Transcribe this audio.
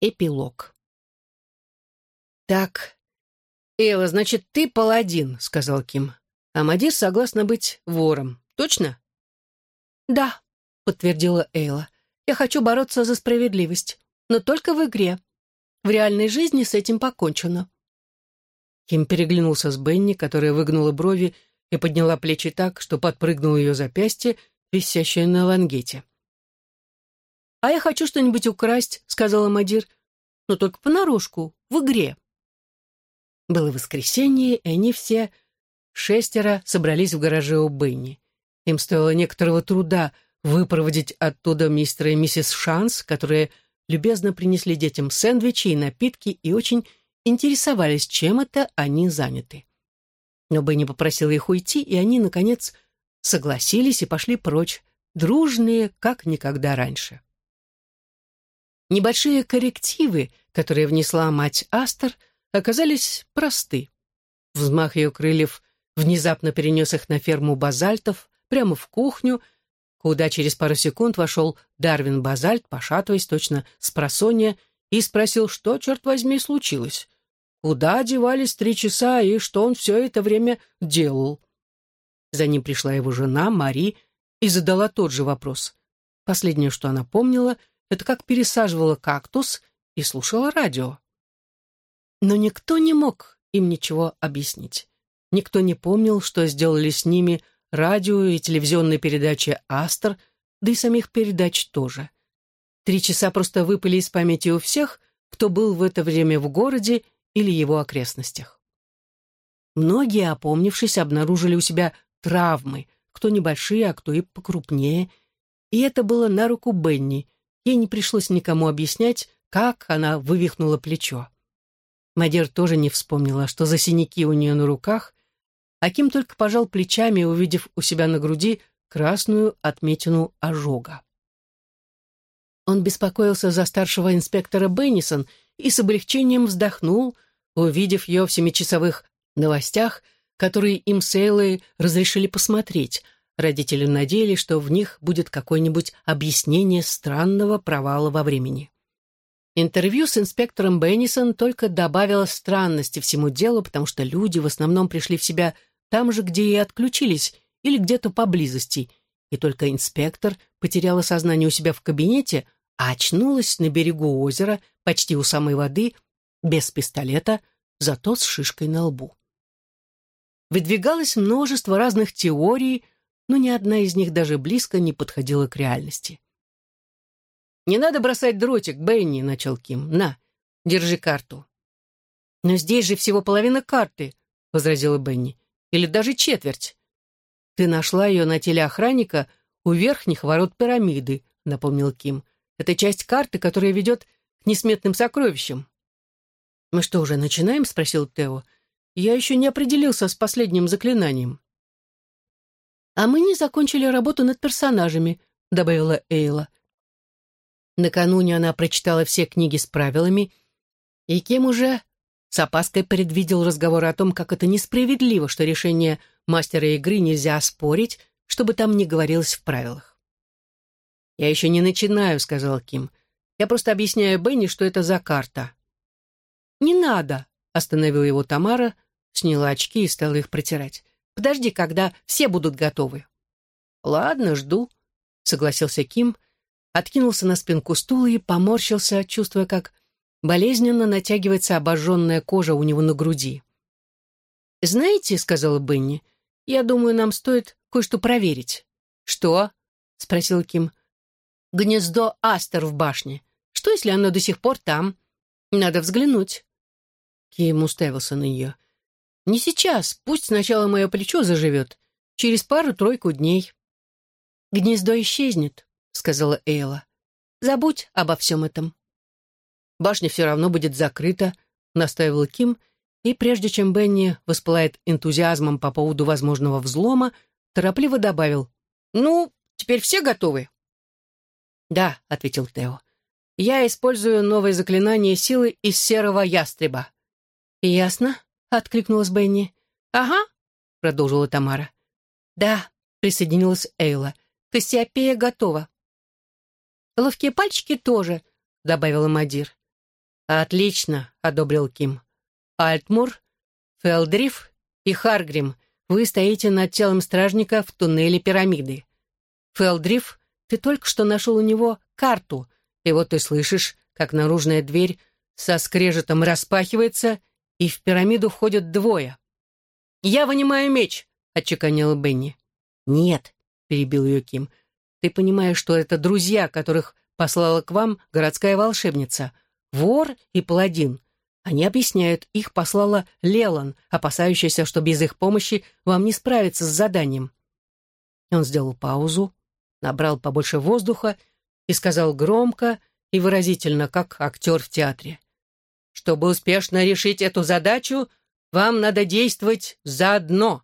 Эпилог. «Так, Эйла, значит, ты паладин», — сказал Ким. «А Мадир согласна быть вором. Точно?» «Да», — подтвердила Эйла. «Я хочу бороться за справедливость, но только в игре. В реальной жизни с этим покончено». Ким переглянулся с Бенни, которая выгнула брови и подняла плечи так, что подпрыгнуло ее запястье, висящее на лангете. «А я хочу что-нибудь украсть», — сказала Мадир, «но только понарошку, в игре». Было воскресенье, и они все, шестеро, собрались в гараже у Бенни. Им стоило некоторого труда выпроводить оттуда мистера и миссис Шанс, которые любезно принесли детям сэндвичи и напитки и очень интересовались, чем это они заняты. Но Бенни попросила их уйти, и они, наконец, согласились и пошли прочь, дружные, как никогда раньше. Небольшие коррективы, которые внесла мать Астер, оказались просты. Взмах ее крыльев внезапно перенес их на ферму базальтов, прямо в кухню, куда через пару секунд вошел Дарвин Базальт, пошатываясь точно с просонья, и спросил, что, черт возьми, случилось. Куда девались три часа и что он все это время делал? За ним пришла его жена, Мари, и задала тот же вопрос. Последнее, что она помнила — это как пересаживала кактус и слушала радио. Но никто не мог им ничего объяснить. Никто не помнил, что сделали с ними радио и телевизионные передачи «Астр», да и самих передач тоже. Три часа просто выпали из памяти у всех, кто был в это время в городе или его окрестностях. Многие, опомнившись, обнаружили у себя травмы, кто небольшие, а кто и покрупнее, и это было на руку Бенни, Ей не пришлось никому объяснять, как она вывихнула плечо. Мадер тоже не вспомнила, что за синяки у нее на руках, а Ким только пожал плечами, увидев у себя на груди красную отметину ожога. Он беспокоился за старшего инспектора Беннисон и с облегчением вздохнул, увидев ее в семичасовых новостях, которые им с Эйлой разрешили посмотреть — Родители надеялись, что в них будет какое-нибудь объяснение странного провала во времени. Интервью с инспектором Беннисон только добавило странности всему делу, потому что люди в основном пришли в себя там же, где и отключились, или где-то поблизости, и только инспектор потеряла сознание у себя в кабинете, а очнулась на берегу озера, почти у самой воды, без пистолета, зато с шишкой на лбу. Выдвигалось множество разных теорий, но ни одна из них даже близко не подходила к реальности. «Не надо бросать дротик, Бенни», — начал Ким. «На, держи карту». «Но здесь же всего половина карты», — возразила Бенни. «Или даже четверть». «Ты нашла ее на теле охранника у верхних ворот пирамиды», — напомнил Ким. «Это часть карты, которая ведет к несметным сокровищам». «Мы что, уже начинаем?» — спросил Тео. «Я еще не определился с последним заклинанием». «А мы не закончили работу над персонажами», — добавила Эйла. Накануне она прочитала все книги с правилами, и кем уже с опаской предвидел разговор о том, как это несправедливо, что решение мастера игры нельзя оспорить, чтобы там не говорилось в правилах. «Я еще не начинаю», — сказал Ким. «Я просто объясняю Бенни, что это за карта». «Не надо», — остановила его Тамара, сняла очки и стала их протирать. Подожди, когда все будут готовы». «Ладно, жду», — согласился Ким, откинулся на спинку стула и поморщился, чувствуя, как болезненно натягивается обожженная кожа у него на груди. «Знаете», — сказала Бенни, — «я думаю, нам стоит кое-что проверить». «Что?» — спросил Ким. «Гнездо Астер в башне. Что, если оно до сих пор там? Надо взглянуть». Ким уставился на нее. «Не сейчас. Пусть сначала мое плечо заживет. Через пару-тройку дней». «Гнездо исчезнет», — сказала Эйла. «Забудь обо всем этом». «Башня все равно будет закрыта», — настаивал Ким, и прежде чем Бенни воспылает энтузиазмом по поводу возможного взлома, торопливо добавил. «Ну, теперь все готовы?» «Да», — ответил Тео. «Я использую новое заклинание силы из серого ястреба». «Ясно», — откликнулась Бенни. «Ага», — продолжила Тамара. «Да», — присоединилась Эйла. «Кассиопея готова». «Ловкие пальчики тоже», — добавила Мадир. «Отлично», — одобрил Ким. «Альтмур, Фелдриф и Харгрим, вы стоите над телом стражника в туннеле пирамиды. Фелдриф, ты только что нашел у него карту, и вот ты слышишь, как наружная дверь со скрежетом распахивается, и в пирамиду входят двое. «Я вынимаю меч», — отчеканила Бенни. «Нет», — перебил ее Ким, — «ты понимаешь, что это друзья, которых послала к вам городская волшебница, вор и паладин. Они объясняют, их послала Лелан, опасающаяся, что без их помощи вам не справиться с заданием. Он сделал паузу, набрал побольше воздуха и сказал громко и выразительно, как актер в театре. Чтобы успешно решить эту задачу, вам надо действовать заодно.